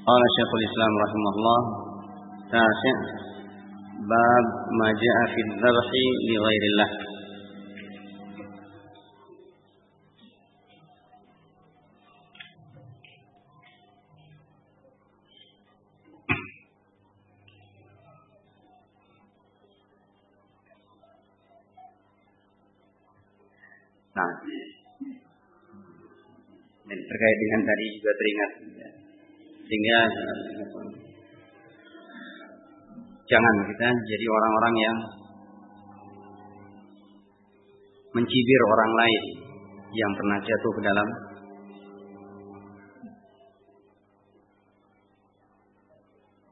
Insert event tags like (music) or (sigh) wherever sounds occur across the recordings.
Qala Syekhul Islam rahimahullah tasya bab ma jaa fi dzabhi li ghairillah. Nah, dan terkait dengan tadi juga teringat sehingga jangan kita jadi orang-orang yang mencibir orang lain yang pernah jatuh ke dalam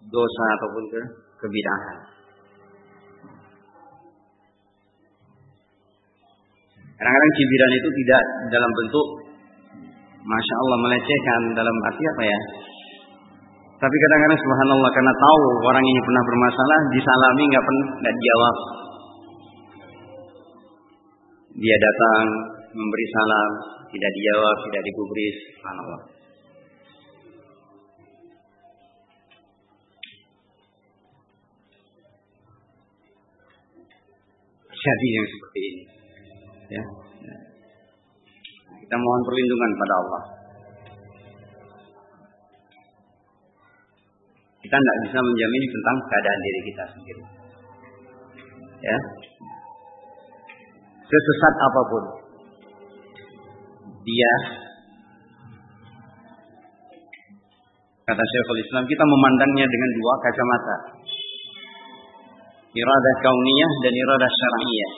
dosa ataupun ke kebidahan. Kadang-kadang cibiran itu tidak dalam bentuk Masya Allah melecehkan dalam arti apa ya? Tapi kadang-kadang subhanallah karena tahu orang ini pernah bermasalah, disalami nggak pernah dijawab. Dia datang memberi salam, tidak dijawab, tidak digubris, subhanallah. Jadi yang seperti ini. Ya. Kita mohon perlindungan pada Allah. Kita tidak bisa menjamin tentang keadaan diri kita sendiri. Ya. Sesesat apa pun dia kata Syekhul Islam kita memandangnya dengan dua kacamata. Iradah kauniyah dan iradah syar'iyah.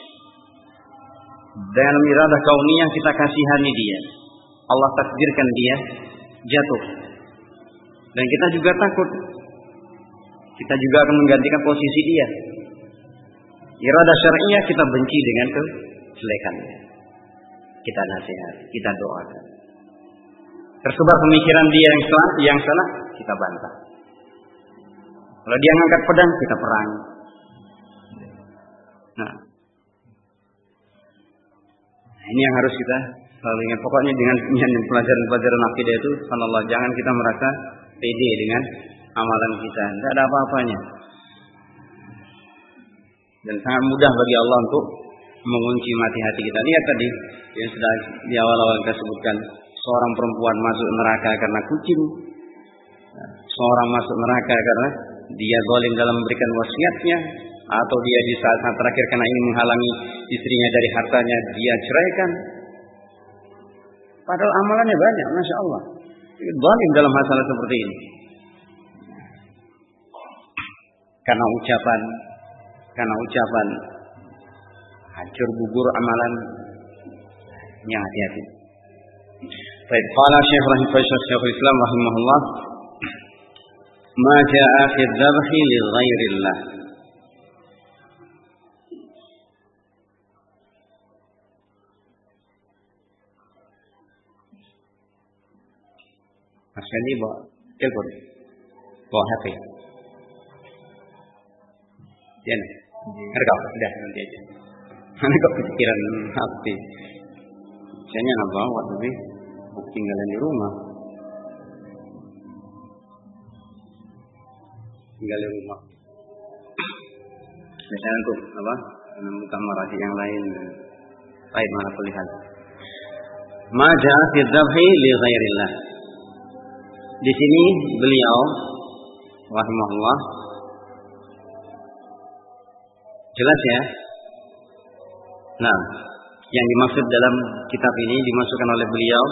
Dalam iradah kauniyah kita kasihani dia. Allah takdirkan dia jatuh. Dan kita juga takut. Kita juga akan menggantikan posisi dia. Iradah syariah kita benci dengan kejelekannya. Kita nasihat, kita doakan. Tersebar pemikiran dia yang salah, yang salah kita bantah. Kalau dia ngangkat pedang, kita perang. Nah, ini yang harus kita selalu ingat. Pokoknya dengan pelajaran-pelajaran akidah itu, Allah jangan kita merasa pede dengan amalan kita. Tidak ada apa-apanya. Dan sangat mudah bagi Allah untuk mengunci mati hati kita. Lihat tadi yang sudah di awal-awal kita sebutkan seorang perempuan masuk neraka karena kucing. Seorang masuk neraka karena dia zalim dalam memberikan wasiatnya atau dia di saat, saat terakhir karena ingin menghalangi istrinya dari hartanya dia ceraikan. Padahal amalannya banyak, masya Allah. Zalim dalam masalah seperti ini. Karena ucapan, karena ucapan hancur gugur amalan yang hati-hati. Baik, qala Syekh Syekh Islam rahimahullah ma jaa fi dzabhi li ghairillah Mas Fendi bawa telepon, bawa HP. Ya, ada kau, udah nanti aja. Mana kok kepikiran HP? Saya nggak bawa tapi tinggalan di rumah. Tinggal di rumah. Biasanya untuk apa? Menemukan marasi yang lain. Baik mana pelihat. Maja fi dzabhi li ghairillah. Di sini beliau rahimahullah jelas ya. Nah, yang dimaksud dalam kitab ini dimasukkan oleh beliau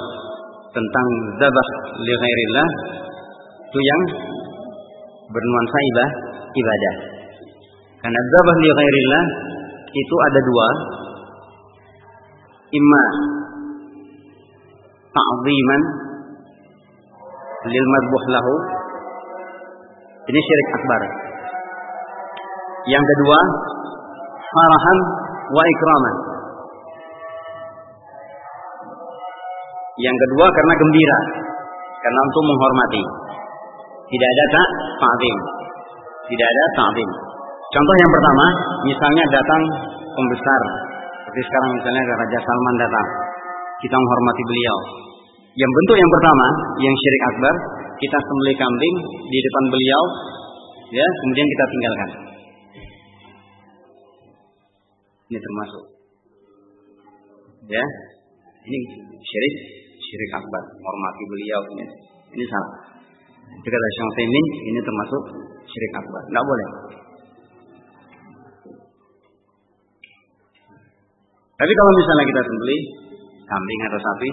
tentang zabah li ghairillah itu yang bernuansa ibadah, ibadah. Karena zabah li ghairillah itu ada dua. Imma ta'ziman lil madbuh lahu ini syirik akbar yang kedua farahan wa yang kedua karena gembira. Karena untuk menghormati. Tidak ada tak ta'zim. Tidak ada ta'zim. Contoh yang pertama misalnya datang pembesar. Seperti sekarang misalnya Raja Salman datang. Kita menghormati beliau. Yang bentuk yang pertama, yang syirik akbar, kita sembelih kambing di depan beliau, ya, kemudian kita tinggalkan. Ini termasuk. Ya, ini syirik, syirik akbar, menghormati beliau ini. Ini salah. Itu kata Syekh ini termasuk syirik akbar. Enggak boleh. Tapi kalau misalnya kita sembelih kambing atau sapi,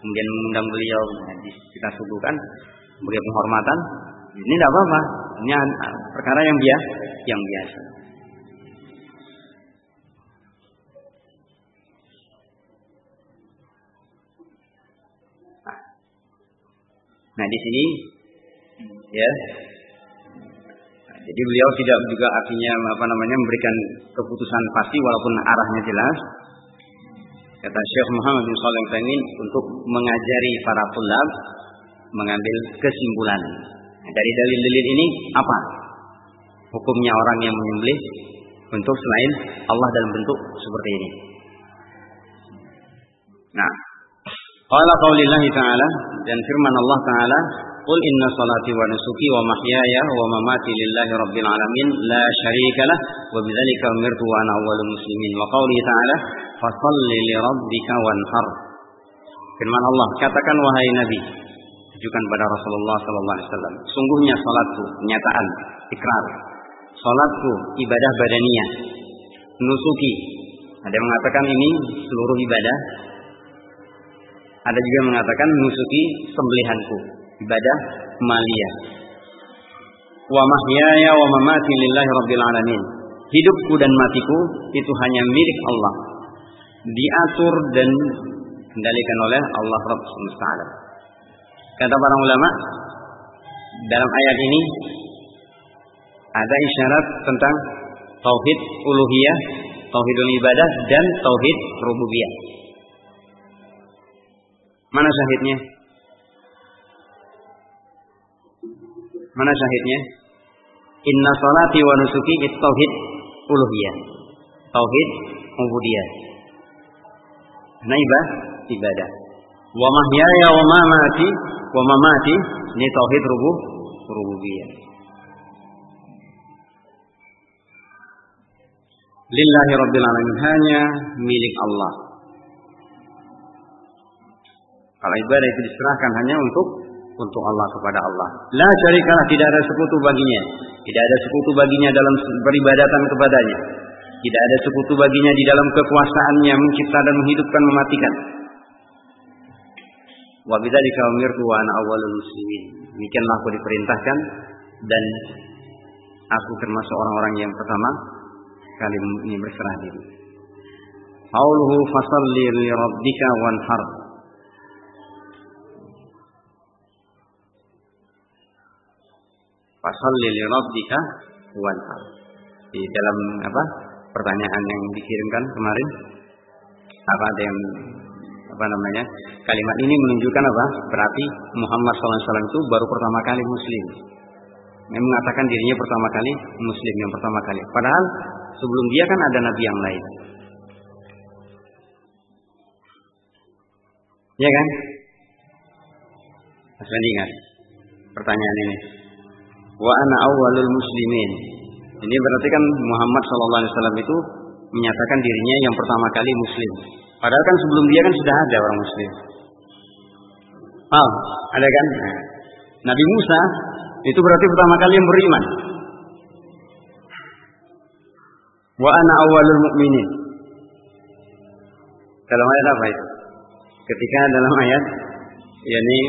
kemudian mengundang beliau, kita suguhkan sebagai penghormatan, ini tidak apa-apa. Ini perkara yang biasa, yang biasa. Nah di sini ya jadi beliau tidak juga artinya apa namanya memberikan keputusan pasti walaupun arahnya jelas Kata Syekh Muhammad bin Shalih Utsaimin untuk mengajari para pulab mengambil kesimpulan. Nah, dari dalil-dalil ini apa? Hukumnya orang yang menyembelih untuk selain Allah dalam bentuk seperti ini. Nah, qala qaulillahi ta'ala dan firman Allah taala Qul inna salati wa nusuki wa mahyaya wa mamati lillahi rabbil alamin la syarika lah wa bidzalika umirtu wa ana awwalul muslimin. Wa qawlihi ta'ala fasalli li rabbika wanhar. Firman Allah katakan wahai nabi tujukan pada Rasulullah sallallahu alaihi wasallam sungguhnya salatku kenyataan ikrar. Salatku ibadah badaniyah nusuki. Ada yang mengatakan ini seluruh ibadah ada juga mengatakan nusuki sembelihanku ibadah maliyah. Wa mahyaya wa mamati lillahi rabbil alamin. Hidupku dan matiku itu hanya milik Allah. Diatur dan kendalikan oleh Allah Rabb semesta alam. Kata para ulama, dalam ayat ini ada isyarat tentang tauhid uluhiyah, tauhidul ibadah dan tauhid rububiyah. Mana syahidnya? Mana syahidnya? Inna salati wa nusuki itu tauhid uluhiyah. Tauhid ubudiyah. Nah ibadah. Wa mahyaya wa mamati wa mamati ini tauhid rubub rububiyah. Lillahi rabbil alamin hanya milik Allah. Kalau ibadah itu diserahkan hanya untuk untuk Allah kepada Allah. La syarikalah tidak ada sekutu baginya. Tidak ada sekutu baginya dalam beribadatan kepadanya. Tidak ada sekutu baginya di dalam kekuasaannya mencipta dan menghidupkan mematikan. Wa bidzalika umirtu wa ana awwalul muslimin. Demikianlah aku diperintahkan dan aku termasuk orang-orang yang pertama kali ini berserah diri. Qauluhu fasalli li rabbika wanhar. Fasalli li rabbika wanhar. Di dalam apa? Pertanyaan yang dikirimkan kemarin apa ada yang apa namanya? Kalimat ini menunjukkan apa? Berarti Muhammad SAW itu baru pertama kali muslim. Yang mengatakan dirinya pertama kali muslim yang pertama kali. Padahal sebelum dia kan ada nabi yang lain. Ya kan? Mas ingat pertanyaan ini wa ana awwalul muslimin. Ini berarti kan Muhammad sallallahu alaihi wasallam itu menyatakan dirinya yang pertama kali muslim. Padahal kan sebelum dia kan sudah ada orang muslim. Oh, ada kan? Nabi Musa itu berarti pertama kali yang beriman. Wa ana awwalul mu'minin. Dalam ayat apa itu? Ketika dalam ayat yakni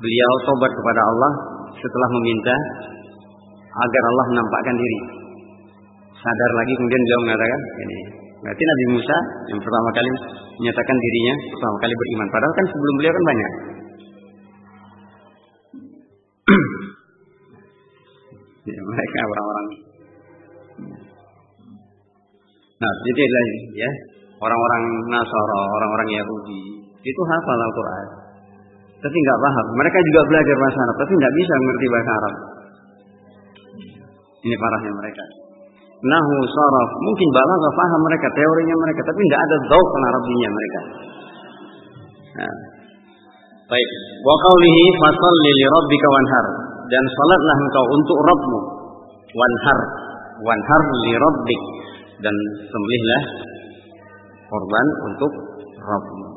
beliau tobat kepada Allah setelah meminta agar Allah menampakkan diri. Sadar lagi kemudian beliau mengatakan ini. Berarti Nabi Musa yang pertama kali menyatakan dirinya pertama kali beriman. Padahal kan sebelum beliau kan banyak. (clears throat) ya, mereka orang-orang. Nah, jadi lagi ya orang-orang Nasara, orang-orang Yahudi itu hafal Al-Quran tapi nggak paham. Mereka juga belajar bahasa Arab, tapi nggak bisa mengerti bahasa Arab. Ini parahnya mereka. Nahu saraf, mungkin balaghah paham mereka, teorinya mereka, tapi nggak ada dauk Arabinya mereka. Nah. Baik. Wa qawlihi fasalli li rabbika wanhar. Dan salatlah engkau untuk Rabbmu. Wanhar. Wanhar li rabbik. Dan sembelihlah korban untuk Rabbmu.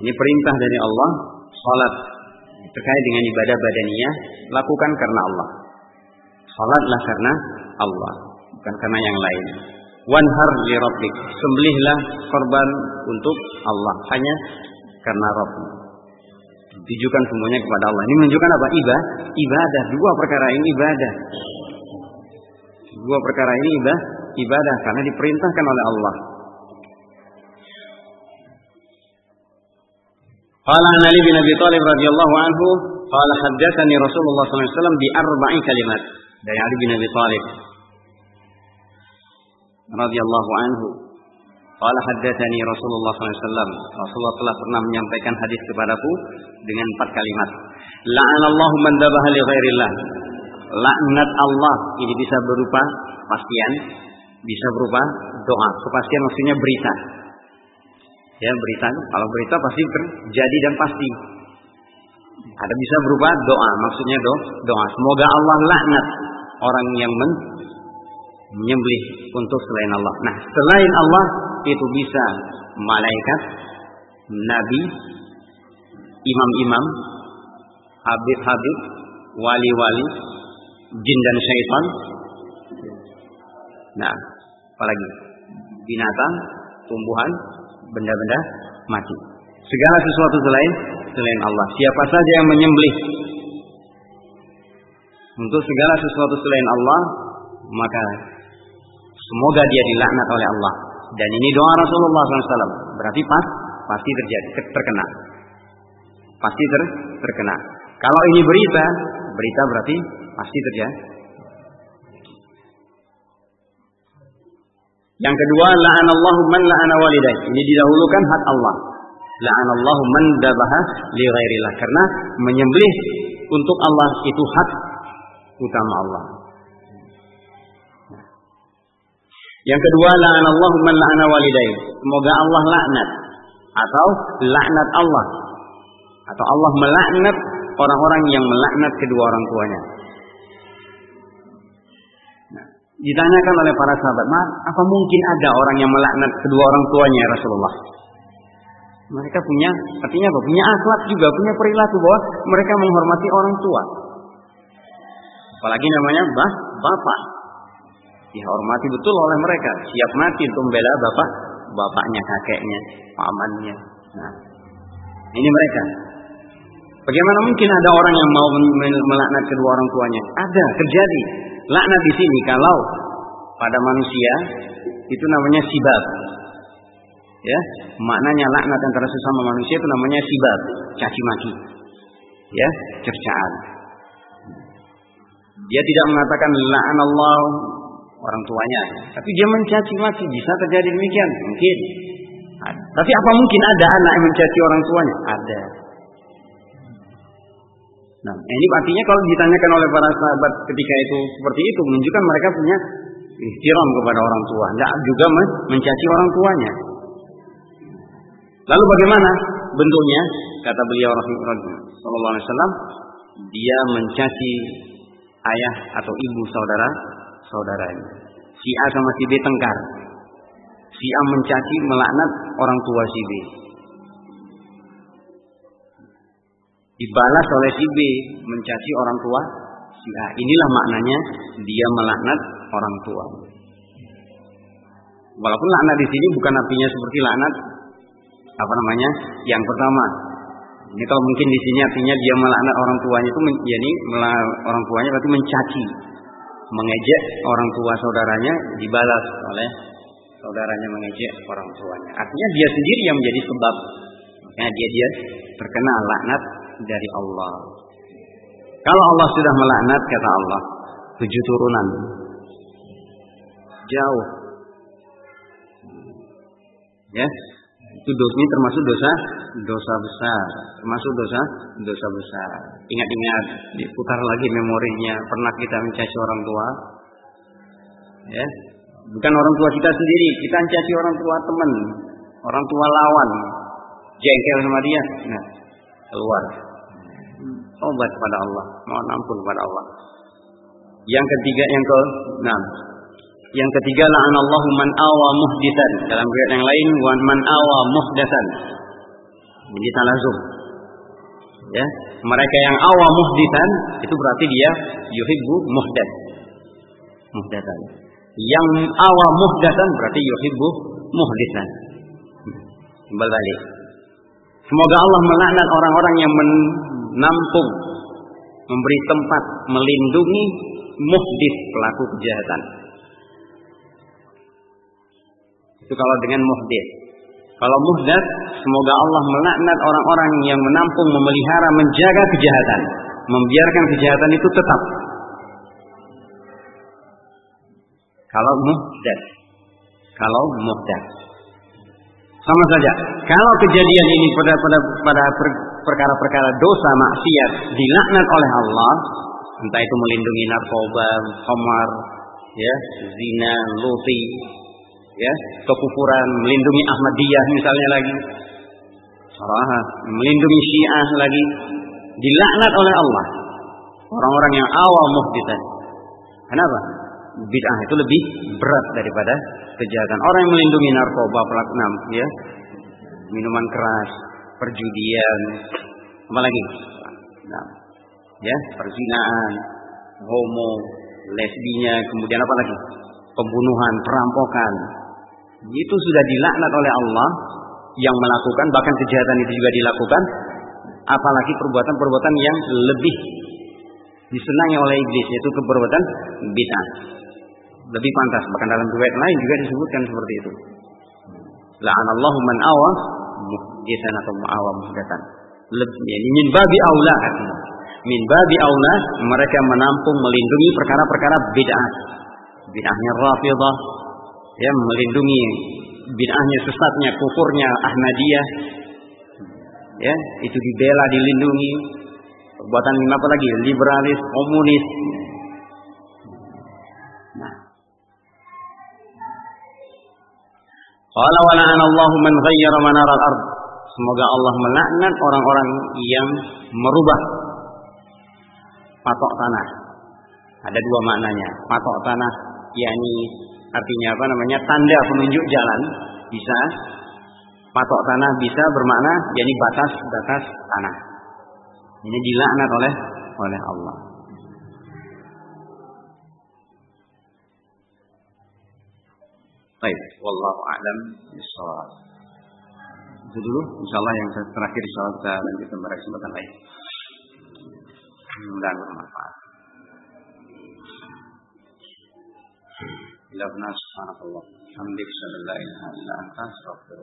Ini perintah dari Allah. Salat terkait dengan ibadah badaniyah lakukan karena Allah. Salatlah karena Allah, bukan karena yang lain. Wanhar li rabbik. Sembelihlah korban untuk Allah hanya karena Rabb. Ditujukan semuanya kepada Allah. Ini menunjukkan apa? Ibadah. Ibadah. Dua perkara ini ibadah. Dua perkara ini ibadah. Ibadah karena diperintahkan oleh Allah. Qala an Ali bin Abi Thalib radhiyallahu anhu, qala haddatsani Rasulullah sallallahu alaihi arba'i kalimat. Dari Ali bin Abi Thalib radhiyallahu anhu. Qala haddatsani Rasulullah SAW. Rasulullah telah pernah menyampaikan hadis kepadaku dengan empat kalimat. La'anallahu man li ghairillah. Laknat Allah ini bisa berupa pastian, bisa berupa doa. Kepastian maksudnya berita. Ya, berita. Kalau berita pasti terjadi dan pasti. Ada bisa berupa doa, maksudnya do, doa. Semoga Allah laknat orang yang men menyembelih untuk selain Allah. Nah, selain Allah itu bisa malaikat, nabi, imam-imam, habib-habib, wali-wali, jin dan syaitan. Nah, apalagi binatang, tumbuhan, benda-benda mati. Segala sesuatu selain selain Allah. Siapa saja yang menyembelih untuk segala sesuatu selain Allah, maka semoga dia dilaknat oleh Allah. Dan ini doa Rasulullah SAW. Berarti pas, pasti terjadi, terkena. Pasti ter, terkena. Kalau ini berita, berita berarti pasti terjadi. Yang kedua, la'anallahu man la'ana walidah. Ini didahulukan hak Allah. La'anallahu man dabaha li ghairillah. Karena menyembelih untuk Allah itu hak utama Allah. Yang kedua, la'anallahu man la'ana walidayh. Semoga Allah laknat atau laknat Allah atau Allah melaknat orang-orang yang melaknat kedua orang tuanya. Ditanyakan oleh para sahabat, "Ma, apa mungkin ada orang yang melaknat kedua orang tuanya ya Rasulullah?" Mereka punya, artinya apa? Punya akhlak juga, punya perilaku bahwa mereka menghormati orang tua. Apalagi namanya bah, bapak. Dihormati betul oleh mereka. Siap mati untuk membela bapak, bapaknya, kakeknya, pamannya. Nah, ini mereka. Bagaimana mungkin ada orang yang mau melaknat kedua orang tuanya? Ada, terjadi. Laknat di sini kalau pada manusia itu namanya sibab. Ya, maknanya laknat antara sesama manusia itu namanya sibab, caci maki. Ya, cercaan. Dia tidak mengatakan Allah orang tuanya, tapi dia mencaci maki. Bisa terjadi demikian? Mungkin. Tapi apa mungkin ada anak yang mencaci orang tuanya? Ada. Nah, ini artinya kalau ditanyakan oleh para sahabat ketika itu seperti itu menunjukkan mereka punya ihtiram kepada orang tua, tidak juga mencaci orang tuanya. Lalu bagaimana bentuknya? Kata beliau Rasulullah Wasallam, dia mencaci ayah atau ibu saudara saudaranya. Si A sama si B tengkar. Si A mencaci melaknat orang tua si B. Dibalas oleh si B mencaci orang tua si A. Inilah maknanya dia melaknat orang tua. Walaupun laknat di sini bukan artinya seperti laknat apa namanya? Yang pertama, ini kalau mungkin di sini artinya dia melaknat orang tuanya itu jadi orang tuanya berarti mencaci, mengejek orang tua saudaranya dibalas oleh saudaranya mengejek orang tuanya. Artinya dia sendiri yang menjadi sebab. Makanya dia dia terkena laknat dari Allah. Kalau Allah sudah melaknat kata Allah tujuh turunan jauh. Ya, itu ini termasuk dosa dosa besar, termasuk dosa dosa besar. Ingat-ingat, diputar lagi memorinya. Pernah kita mencaci orang tua, ya, bukan orang tua kita sendiri, kita mencaci orang tua teman, orang tua lawan, jengkel sama dia, nah keluar. Obat pada Allah, mohon ampun pada Allah. Yang ketiga yang ke enam. Yang ketiga la'anallahu man awa muhdisan. Dalam riwayat yang lain wan man awa muhdasan. Ini talazum. Ya, mereka yang awa muhdisan itu berarti dia yuhibbu muhdas. Muhdasan. Yang awa muhdasan berarti yuhibbu muhdisan. Kembali balik. Semoga Allah melaknat orang-orang yang menampung, memberi tempat, melindungi muhdis pelaku kejahatan. Itu kalau dengan muhdis. Kalau muhdas, semoga Allah melaknat orang-orang yang menampung, memelihara, menjaga kejahatan, membiarkan kejahatan itu tetap. Kalau muhdas, kalau muhdas, sama saja. Kalau kejadian ini pada pada pada perkara-perkara dosa maksiat dilaknat oleh Allah, entah itu melindungi narkoba, khamar, ya, zina, luti, ya, kekufuran, melindungi Ahmadiyah misalnya lagi. Salah, melindungi Syiah lagi dilaknat oleh Allah. Orang-orang yang awal muhditsan. Kenapa? Bid'ah itu lebih berat daripada kejahatan. Orang yang melindungi narkoba, pelaku enam, ya, minuman keras, perjudian, apa lagi? Nah, ya, perzinaan, homo, lesbinya, kemudian apa lagi? Pembunuhan, perampokan. Itu sudah dilaknat oleh Allah yang melakukan, bahkan kejahatan itu juga dilakukan, apalagi perbuatan-perbuatan yang lebih disenangi oleh iblis, yaitu perbuatan bid'ah lebih pantas. Bahkan dalam riwayat lain juga disebutkan seperti itu. La'anallahu man awa muhdisan atau mu'awa muhdatan. Lebih, yani min babi aula. Min babi aula mereka menampung melindungi perkara-perkara bid'ah. Bid'ahnya Rafidah ya melindungi bid'ahnya sesatnya kufurnya Ahmadiyah ya itu dibela dilindungi perbuatan apa lagi liberalis komunis Qala wa Allahu man ghayyara. Semoga Allah melaknat orang-orang yang merubah patok tanah. Ada dua maknanya. Patok tanah yakni artinya apa namanya? tanda penunjuk jalan bisa patok tanah bisa bermakna yakni batas-batas tanah. Ini dilaknat oleh oleh Allah. Baik, wallahu a'lam bishawab. Itu dulu, insyaallah yang terakhir insyaallah kita lanjutkan pada kesempatan lain. Mudah-mudahan bermanfaat. Ila subhanallah. Alhamdulillah,